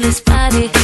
this party.